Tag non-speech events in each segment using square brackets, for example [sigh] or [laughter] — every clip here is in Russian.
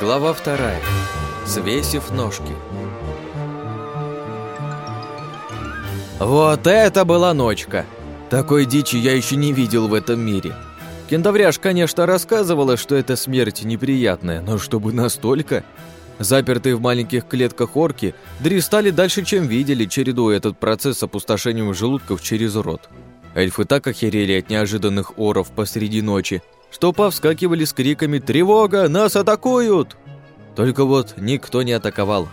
Глава вторая. Свесив ножки. Вот это была ночка! Такой дичи я еще не видел в этом мире. Кентавряж, конечно, рассказывала, что эта смерть неприятная, но чтобы настолько... Запертые в маленьких клетках орки дристали дальше, чем видели, чередуя этот процесс с опустошением желудков через рот. Эльфы так охерели от неожиданных оров посреди ночи, что повскакивали с криками «Тревога! Нас атакуют!». Только вот никто не атаковал.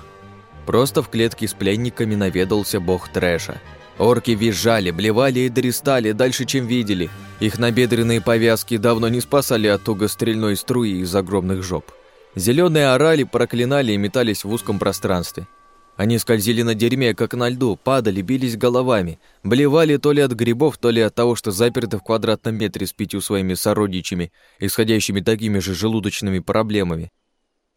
Просто в клетке с пленниками наведался бог трэша. Орки визжали, блевали и дристали дальше, чем видели. Их набедренные повязки давно не спасали от тугострельной струи из огромных жоп. Зеленые орали, проклинали и метались в узком пространстве. Они скользили на дерьме, как на льду, падали, бились головами, блевали то ли от грибов, то ли от того, что заперты в квадратном метре с пятью своими сородичами, исходящими такими же желудочными проблемами.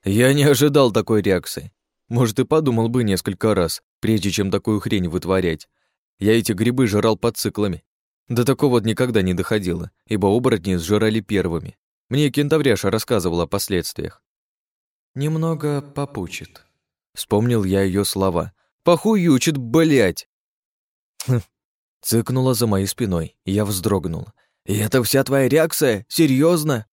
Я не ожидал такой реакции. Может, и подумал бы несколько раз, прежде чем такую хрень вытворять. Я эти грибы жрал под циклами. До такого никогда не доходило, ибо оборотни сжирали первыми. Мне кентавряша рассказывала о последствиях. «Немного попучит», — вспомнил я ее слова. «Похуючит, блять!» хм. Цыкнула за моей спиной, я вздрогнул. «И это вся твоя реакция? Серьезно?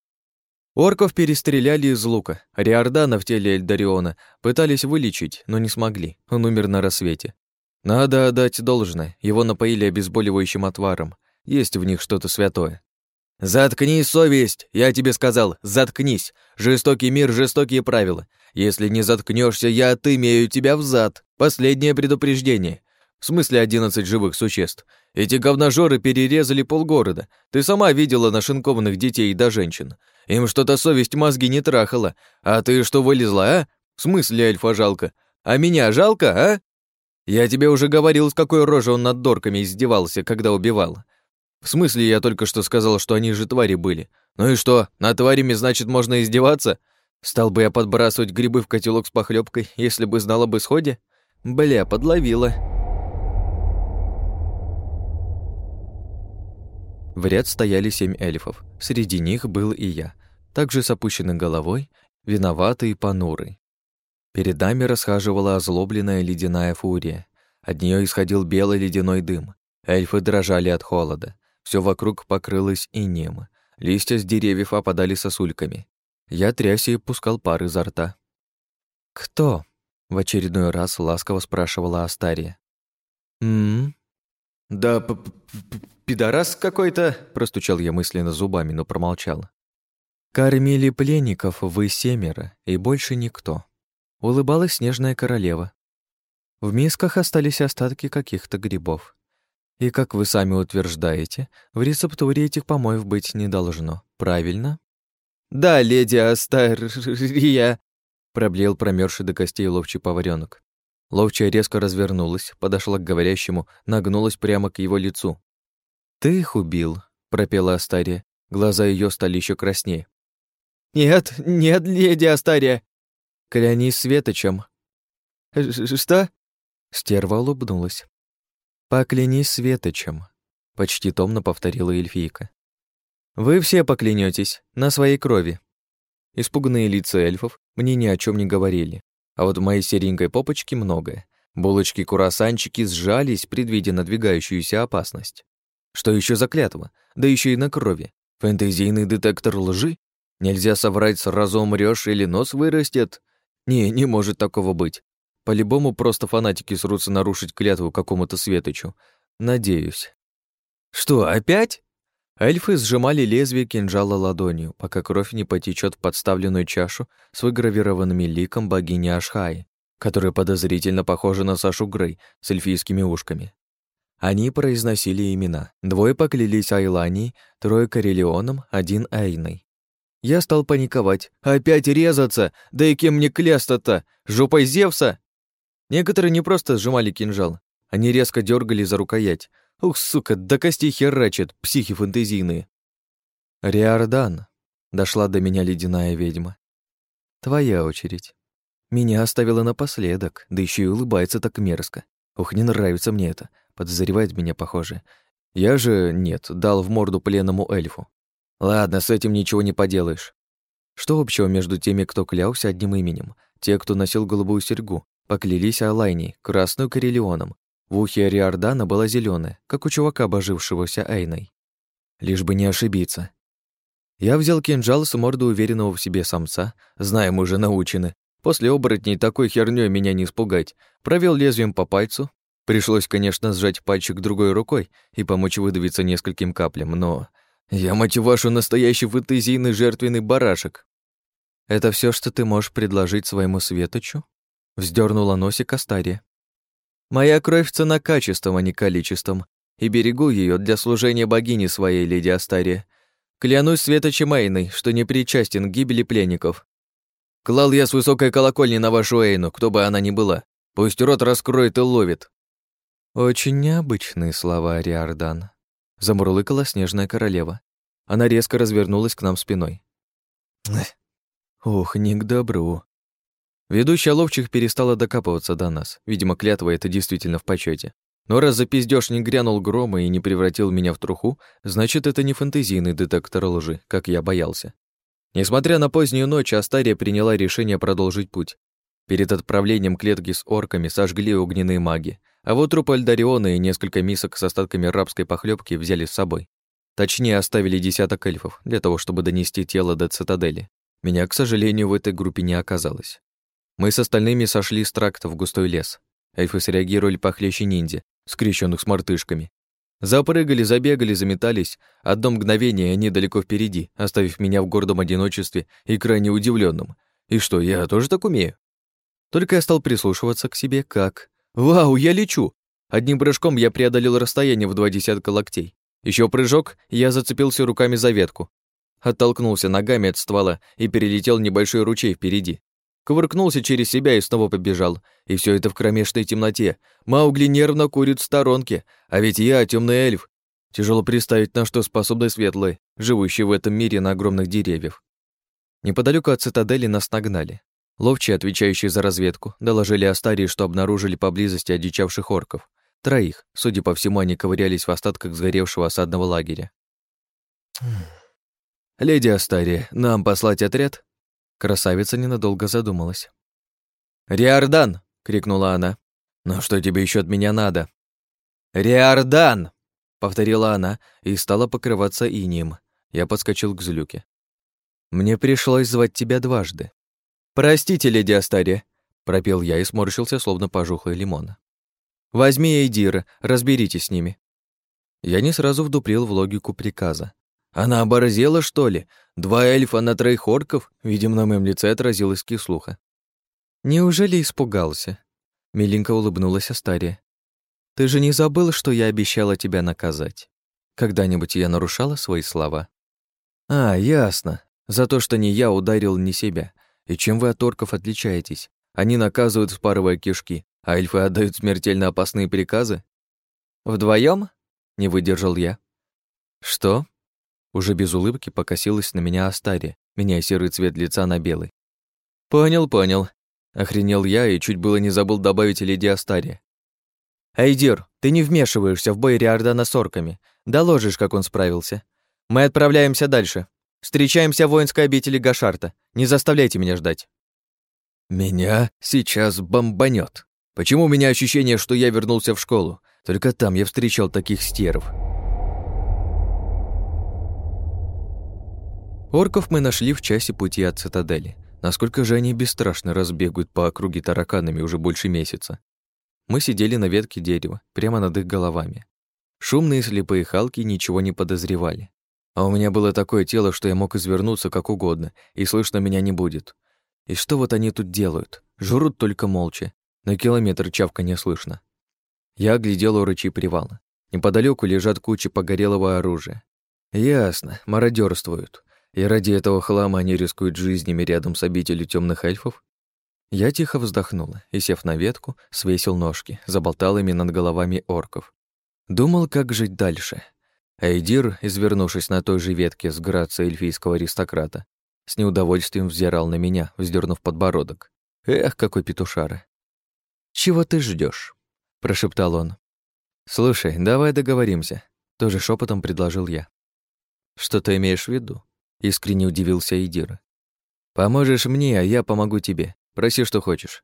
Орков перестреляли из лука. Риордана в теле Эльдариона пытались вылечить, но не смогли. Он умер на рассвете. Надо отдать должное, его напоили обезболивающим отваром. Есть в них что-то святое. «Заткнись, совесть! Я тебе сказал, заткнись! Жестокий мир, жестокие правила. Если не заткнешься, я отымею тебя в зад. Последнее предупреждение. В смысле одиннадцать живых существ. Эти говножоры перерезали полгорода. Ты сама видела нашинкованных детей и до женщин. Им что-то совесть мозги не трахала. А ты что вылезла, а? В смысле эльфа жалко? А меня жалко, а? Я тебе уже говорил, с какой рожей он над дорками издевался, когда убивал. В смысле, я только что сказал, что они же твари были. Ну и что, над тварями, значит, можно издеваться? Стал бы я подбрасывать грибы в котелок с похлебкой, если бы знал об исходе? Бля, подловила. В ряд стояли семь эльфов. Среди них был и я. Также с опущенной головой, виноватый и понурый. Перед нами расхаживала озлобленная ледяная фурия. От нее исходил белый ледяной дым. Эльфы дрожали от холода. Все вокруг покрылось инеем. Листья с деревьев опадали сосульками. Я трясся и пускал пар изо рта. «Кто?» — в очередной раз ласково спрашивала Астария. «М-м?» «Да п пидорас какой-то», — простучал я мысленно зубами, но промолчал. «Кормили пленников вы семеро, и больше никто», улыбалась снежная королева. В мисках остались остатки каких-то грибов. И, как вы сами утверждаете, в рецептуре этих помоев быть не должно, правильно? «Да, леди Астария», — проблеял промерзший до костей ловчий поваренок. Ловчая резко развернулась, подошла к говорящему, нагнулась прямо к его лицу. «Ты их убил», — пропела Астария. Глаза ее стали еще краснее. «Нет, нет, леди Астария!» Клянись светочем». «Что?» Стерва улыбнулась. «Поклянись светочем», — почти томно повторила эльфийка. «Вы все поклянетесь на своей крови». Испуганные лица эльфов мне ни о чем не говорили, а вот в моей серенькой попочке многое. Булочки-курасанчики сжались, предвидя надвигающуюся опасность. Что еще за клятва? Да еще и на крови. Фэнтезийный детектор лжи? Нельзя соврать, сразу умрёшь или нос вырастет. Не, не может такого быть. По-любому просто фанатики срутся нарушить клятву какому-то светочу. Надеюсь. Что, опять? Эльфы сжимали лезвие кинжала ладонью, пока кровь не потечет в подставленную чашу с выгравированными ликом богини Ашхаи, которая подозрительно похожа на Сашу Грей с эльфийскими ушками. Они произносили имена. Двое поклялись Айланией, трое Карелионом, один Айной. Я стал паниковать. Опять резаться! Да и кем мне клясться-то? Жопой Зевса? Некоторые не просто сжимали кинжал. Они резко дергали за рукоять. Ух, сука, до костей херачат, психи фантазийные. Риордан. Дошла до меня ледяная ведьма. Твоя очередь. Меня оставила напоследок, да еще и улыбается так мерзко. Ух, не нравится мне это. Подозревает меня, похоже. Я же, нет, дал в морду пленному эльфу. Ладно, с этим ничего не поделаешь. Что общего между теми, кто клялся одним именем? Те, кто носил голубую серьгу, поклялись Алайней, красную Карелионом. В ухе Ариордана была зеленая, как у чувака, обожившегося Эйной. Лишь бы не ошибиться. Я взял кинжал с морды уверенного в себе самца, зная, мы уже научены. После оборотней такой хернёй меня не испугать. Провел лезвием по пальцу. Пришлось, конечно, сжать пальчик другой рукой и помочь выдавиться нескольким каплям, но... Я, мать вашу, настоящий фэнтезийный жертвенный барашек. Это все, что ты можешь предложить своему светочу? Вздернула носик Астария. Моя кровь цена качеством, а не количеством, и берегу ее для служения богини своей, леди Астария. Клянусь светочем Эйной, что не причастен к гибели пленников. Клал я с высокой колокольни на вашу Эйну, кто бы она ни была. Пусть рот раскроет и ловит. Очень необычные слова, Ариардан. Замурлыкала снежная королева. Она резко развернулась к нам спиной. Ох, не к добру. Ведущая ловчих перестала докапываться до нас. Видимо, клятва это действительно в почете. Но раз за пиздёж не грянул грома и не превратил меня в труху, значит, это не фэнтезийный детектор лжи, как я боялся. Несмотря на позднюю ночь, Астария приняла решение продолжить путь. Перед отправлением клетки с орками сожгли огненные маги, а вот труп Альдариона и несколько мисок с остатками рабской похлебки взяли с собой. Точнее, оставили десяток эльфов для того, чтобы донести тело до цитадели. Меня, к сожалению, в этой группе не оказалось. Мы с остальными сошли с тракта в густой лес. Эльфы среагировали похлеще ниндзя, скрещенных с мартышками. Запрыгали, забегали, заметались. Одно мгновение они далеко впереди, оставив меня в гордом одиночестве и крайне удивленным. И что, я тоже так умею? Только я стал прислушиваться к себе как... Вау, я лечу! Одним прыжком я преодолел расстояние в два десятка локтей. Еще прыжок, я зацепился руками за ветку. Оттолкнулся ногами от ствола и перелетел небольшой ручей впереди. Кувыркнулся через себя и снова побежал. И все это в кромешной темноте. Маугли нервно курит в сторонке, а ведь я темный эльф. Тяжело представить, на что способны светлые, живущие в этом мире на огромных деревьях. Неподалеку от цитадели нас нагнали. Ловчие, отвечающие за разведку, доложили Астарии, что обнаружили поблизости одичавших орков. Троих. Судя по всему, они ковырялись в остатках сгоревшего осадного лагеря. «Леди Астария, нам послать отряд?» Красавица ненадолго задумалась. «Риордан!» — крикнула она. «Ну что тебе еще от меня надо?» «Риордан!» — повторила она и стала покрываться инием. Я подскочил к Злюке. «Мне пришлось звать тебя дважды». «Простите, леди Астария», — пропел я и сморщился, словно пожухлый лимон. «Возьми Эйдира, разберитесь с ними». Я не сразу вдуплил в логику приказа. Она оборзела, что ли? Два эльфа на троих орков? Видимо, на моем лице отразилась кислуха. Неужели испугался? Миленько улыбнулась Астария. Ты же не забыл, что я обещала тебя наказать? Когда-нибудь я нарушала свои слова? А, ясно. За то, что не я ударил не себя. И чем вы от орков отличаетесь? Они наказывают, вспарывая кишки, а эльфы отдают смертельно опасные приказы? Вдвоем? Не выдержал я. Что? Уже без улыбки покосилась на меня Астария, меняя серый цвет лица на белый. «Понял, понял». Охренел я и чуть было не забыл добавить леди Астария. «Эйдир, ты не вмешиваешься в бой Риордана с орками. Доложишь, как он справился. Мы отправляемся дальше. Встречаемся в воинской обители Гашарта. Не заставляйте меня ждать». «Меня сейчас бомбанет. Почему у меня ощущение, что я вернулся в школу? Только там я встречал таких стерв». Орков мы нашли в часе пути от цитадели. Насколько же они бесстрашно разбегают по округе тараканами уже больше месяца. Мы сидели на ветке дерева, прямо над их головами. Шумные слепые халки ничего не подозревали. А у меня было такое тело, что я мог извернуться как угодно, и слышно меня не будет. И что вот они тут делают? Жрут только молча. На километр чавка не слышно. Я оглядел урочи привала. Неподалеку лежат кучи погорелого оружия. Ясно, мародерствуют. И ради этого хлама они рискуют жизнями рядом с обителью темных эльфов? Я тихо вздохнула и, сев на ветку, свесил ножки, заболтал ими над головами орков. Думал, как жить дальше. Эйдир, извернувшись на той же ветке с грацией эльфийского аристократа, с неудовольствием взирал на меня, вздернув подбородок. Эх, какой петушара. «Чего ты ждешь? прошептал он. «Слушай, давай договоримся», — тоже шепотом предложил я. Что ты имеешь в виду? Искренне удивился Идир. Поможешь мне, а я помогу тебе. Проси, что хочешь.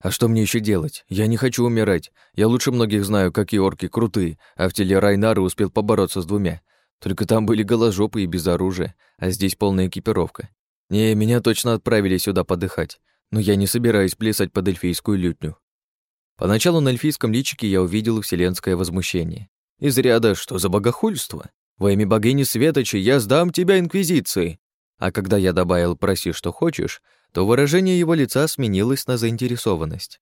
А что мне еще делать? Я не хочу умирать. Я лучше многих знаю, какие орки крутые, а в теле Райнара успел побороться с двумя. Только там были голожопы и без оружия, а здесь полная экипировка. Не, меня точно отправили сюда подыхать, но я не собираюсь плясать под эльфийскую лютню. Поначалу на эльфийском личике я увидел вселенское возмущение. Из ряда «Что за богохульство? Во имя богини Светочи я сдам тебя Инквизиции!» А когда я добавил «Проси, что хочешь», то выражение его лица сменилось на заинтересованность.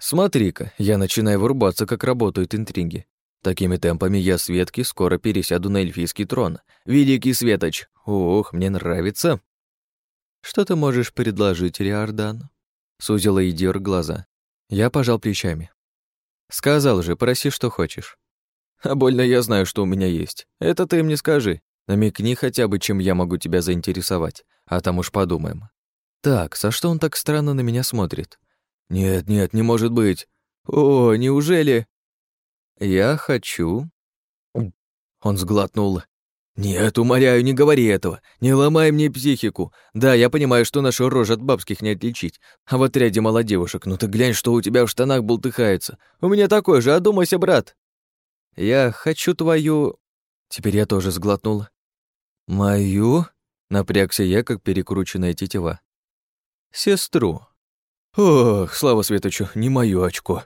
«Смотри-ка, я начинаю вырубаться, как работают интриги. Такими темпами я, Светки, скоро пересяду на эльфийский трон. Великий Светоч! Ох, мне нравится!» «Что ты можешь предложить, Риордан?» Сузила Идир глаза. Я пожал плечами. «Сказал же, проси, что хочешь». «А больно я знаю, что у меня есть. Это ты мне скажи. Намекни хотя бы, чем я могу тебя заинтересовать, а там уж подумаем». Так, за что он так странно на меня смотрит? Нет, нет, не может быть. О, неужели? Я хочу... Он сглотнул. «Нет, умоляю, не говори этого. Не ломай мне психику. Да, я понимаю, что нашу рожу от бабских не отличить. А в отряде мало девушек. Ну ты глянь, что у тебя в штанах болтыхается. У меня такой же, одумайся, брат». «Я хочу твою...» Теперь я тоже сглотнул. «Мою?» Напрягся я, как перекрученная тетива. Сестру. Ох, слава Светочу, не мою очко.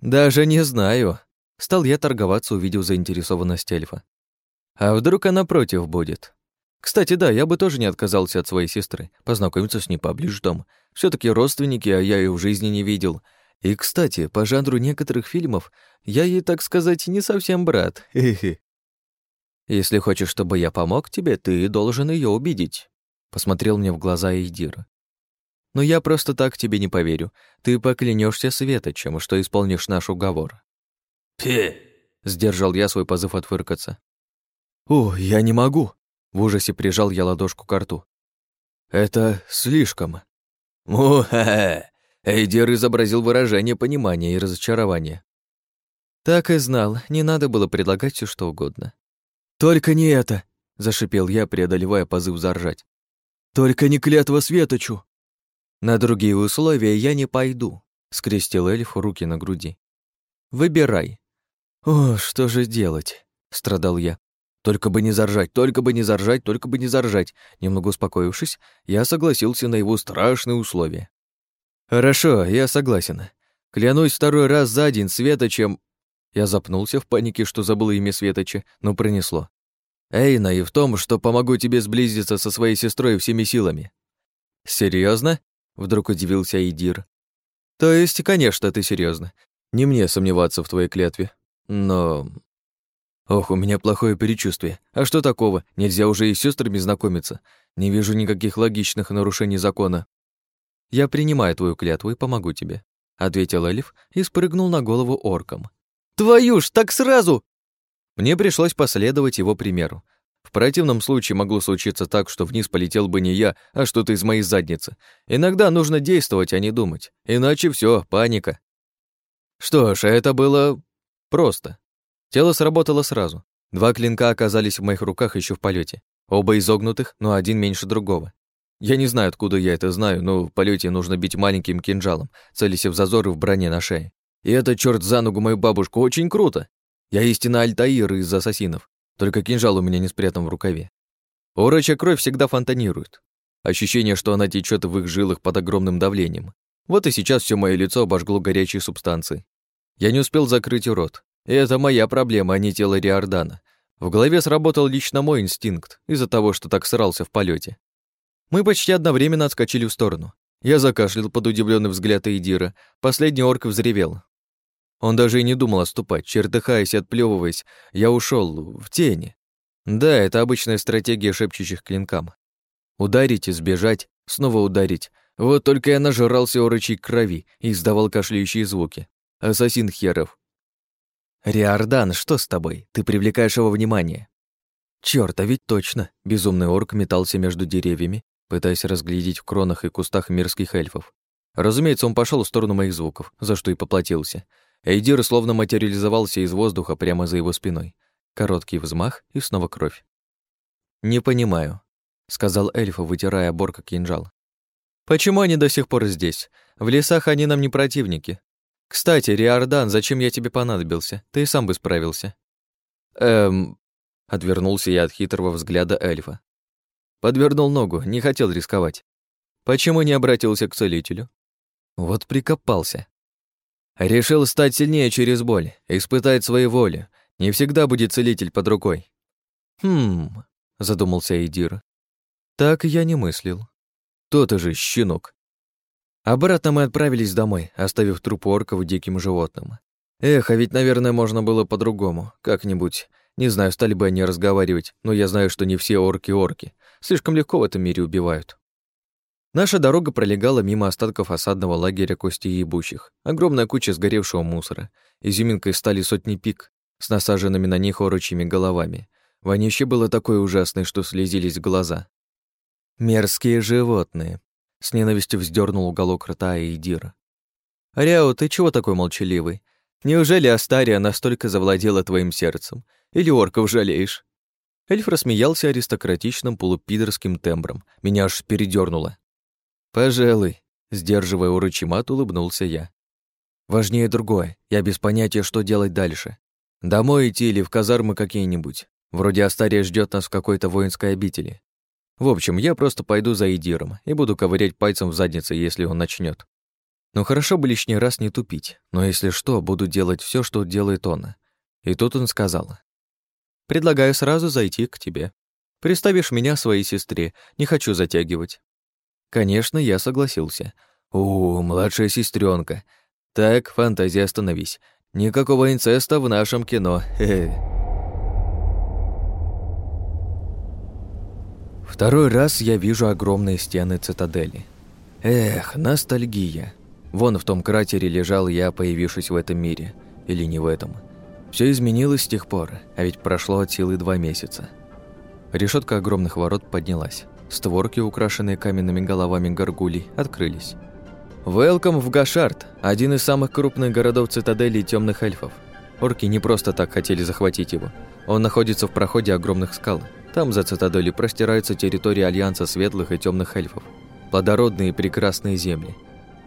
Даже не знаю. Стал я торговаться, увидев заинтересованность эльфа. А вдруг она против будет? Кстати, да, я бы тоже не отказался от своей сестры, познакомиться с ней поближе там. все таки родственники, а я ее в жизни не видел. И, кстати, по жанру некоторых фильмов я ей, так сказать, не совсем брат. [laughs] Если хочешь, чтобы я помог тебе, ты должен ее убедить. Посмотрел мне в глаза Эйдир. Но я просто так тебе не поверю. Ты поклянешься Светочем, что исполнишь наш уговор». «Пе!» — сдержал я свой позыв отвыркаться. «О, я не могу!» — в ужасе прижал я ладошку к рту. «Это слишком». «Му-ха-ха!» Эйдер изобразил выражение понимания и разочарования. «Так и знал, не надо было предлагать все что угодно». «Только не это!» — зашипел я, преодолевая позыв заржать. «Только не клятва Светочу!» «На другие условия я не пойду», — скрестил эльф руки на груди. «Выбирай». «О, что же делать?» — страдал я. «Только бы не заржать, только бы не заржать, только бы не заржать». Немного успокоившись, я согласился на его страшные условия. «Хорошо, я согласен. Клянусь второй раз за день, Светочем...» Я запнулся в панике, что забыл имя Светоча, но пронесло. «Эйна, и в том, что помогу тебе сблизиться со своей сестрой всеми силами». Серьезно? Вдруг удивился Идир. То есть, конечно, ты серьезно. Не мне сомневаться в твоей клятве. Но... Ох, у меня плохое предчувствие. А что такого? Нельзя уже и с сестрами знакомиться. Не вижу никаких логичных нарушений закона. Я принимаю твою клятву и помогу тебе, ответил Элиф и спрыгнул на голову орком. Твою ж, так сразу! Мне пришлось последовать его примеру. В противном случае могло случиться так, что вниз полетел бы не я, а что-то из моей задницы. Иногда нужно действовать, а не думать. Иначе все, паника. Что ж, это было просто. Тело сработало сразу. Два клинка оказались в моих руках еще в полете. Оба изогнутых, но один меньше другого. Я не знаю, откуда я это знаю, но в полете нужно бить маленьким кинжалом, целясь в зазоры в броне на шее. И это, черт за ногу, мою бабушку, очень круто. Я истинно Альтаир из ассасинов. Только кинжал у меня не спрятан в рукаве. Урочья кровь всегда фонтанирует. Ощущение, что она течет в их жилах под огромным давлением. Вот и сейчас все мое лицо обожгло горячей субстанцией. Я не успел закрыть рот. И это моя проблема, а не тело Риордана. В голове сработал лично мой инстинкт из-за того, что так срался в полете. Мы почти одновременно отскочили в сторону. Я закашлял под удивленный взгляд Эйдира. Последний орк взревел. Он даже и не думал отступать, чертыхаясь и отплёвываясь, я ушел в тени. Да, это обычная стратегия шепчущих клинкам. Ударить и сбежать, снова ударить. Вот только я нажрался урычей крови и издавал кашляющие звуки. Ассасин херов. «Риордан, что с тобой? Ты привлекаешь его внимание». Чёрт, а ведь точно. Безумный орк метался между деревьями, пытаясь разглядеть в кронах и кустах мирских эльфов. Разумеется, он пошел в сторону моих звуков, за что и поплатился. Эйдир словно материализовался из воздуха прямо за его спиной. Короткий взмах и снова кровь. «Не понимаю», — сказал эльфа, вытирая оборка кинжал. «Почему они до сих пор здесь? В лесах они нам не противники. Кстати, Риордан, зачем я тебе понадобился? Ты сам бы справился». «Эм...» — отвернулся я от хитрого взгляда эльфа. Подвернул ногу, не хотел рисковать. Почему не обратился к целителю? Вот прикопался. Решил стать сильнее через боль, испытать свою волю. Не всегда будет целитель под рукой. Хм, задумался Эдир. Так я не мыслил. То-то же, щенок. Обратно мы отправились домой, оставив труп орков диким животным. Эх, а ведь, наверное, можно было по-другому, как-нибудь. Не знаю, стали бы они разговаривать, но я знаю, что не все орки-орки. Слишком легко в этом мире убивают. Наша дорога пролегала мимо остатков осадного лагеря кости ебущих. Огромная куча сгоревшего мусора. Изюминкой стали сотни пик с насаженными на них орочьими головами. Вонище было такое ужасное, что слезились глаза. «Мерзкие животные!» — с ненавистью вздернул уголок рта Эйдира. «Ряо, ты чего такой молчаливый? Неужели Астария настолько завладела твоим сердцем? Или орков жалеешь?» Эльф рассмеялся аристократичным полупидорским тембром. Меня аж передёрнуло. «Пожалуй», — сдерживая урочимат, улыбнулся я. «Важнее другое. Я без понятия, что делать дальше. Домой идти или в казармы какие-нибудь. Вроде Астария ждет нас в какой-то воинской обители. В общем, я просто пойду за Идиром и буду ковырять пальцем в заднице, если он начнет. Но хорошо бы лишний раз не тупить, но если что, буду делать все, что делает он. И тут он сказал. «Предлагаю сразу зайти к тебе. Представишь меня своей сестре, не хочу затягивать. Конечно, я согласился. «У, младшая сестренка. Так, фантазия, остановись. Никакого инцеста в нашем кино. Хе -хе. Второй раз я вижу огромные стены цитадели. Эх, ностальгия. Вон в том кратере лежал я, появившись в этом мире. Или не в этом. Все изменилось с тех пор, а ведь прошло от силы два месяца. Решетка огромных ворот поднялась. Створки, украшенные каменными головами горгулей, открылись. «Велком в Гашард, один из самых крупных городов цитадели темных эльфов. Орки не просто так хотели захватить его. Он находится в проходе огромных скал. Там за цитаделью простираются территории Альянса светлых и темных эльфов. Плодородные и прекрасные земли.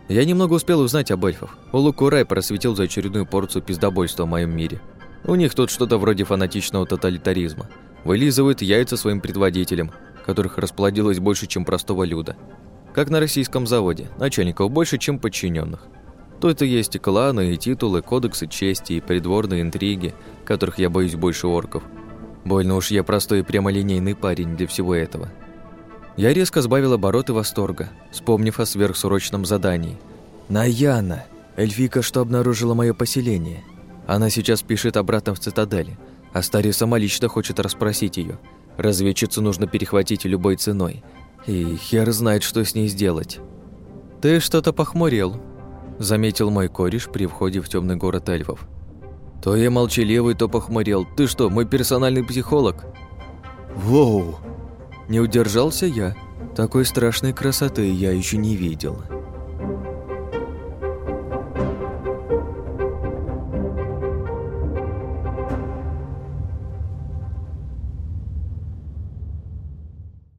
Я немного успел узнать об эльфах. Улукурай просветил за очередную порцию пиздобольства в моем мире. У них тут что-то вроде фанатичного тоталитаризма. Вылизывают яйца своим предводителям, которых расплодилось больше, чем простого люда. Как на российском заводе, начальников больше, чем подчиненных. Тут и есть и кланы, и титулы, кодексы чести, и придворные интриги, которых я боюсь больше орков. Больно уж я простой и прямолинейный парень для всего этого. Я резко сбавил обороты восторга, вспомнив о сверхсрочном задании. «Наяна! Эльфика, что обнаружила мое поселение. Она сейчас пишет обратно в цитадели, а Стари сама лично хочет расспросить ее. Разведчицу нужно перехватить любой ценой. И хер знает, что с ней сделать. «Ты что-то похмурел», — заметил мой кореш при входе в темный город эльфов. «То я молчаливый, то похмурел. Ты что, мой персональный психолог?» «Воу!» Не удержался я. Такой страшной красоты я еще не видел.